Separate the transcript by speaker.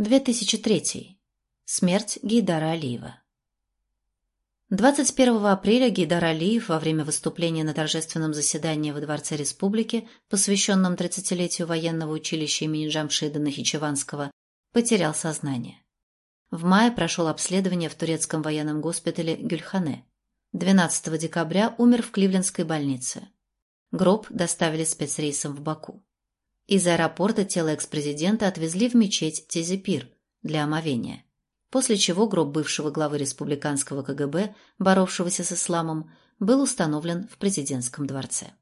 Speaker 1: 2003. Смерть Гейдара Алиева. 21 апреля Гейдар Алиев во время выступления на торжественном заседании во Дворце Республики, посвященном 30-летию военного училища имени Джамшида Нахичеванского, потерял сознание. В мае прошел обследование в турецком военном госпитале Гюльхане. 12 декабря умер в Кливлендской больнице. Гроб доставили спецрейсом в Баку. Из аэропорта тело экс-президента отвезли в мечеть Тезепир для омовения, после чего гроб бывшего главы республиканского КГБ, боровшегося с исламом, был установлен в президентском дворце.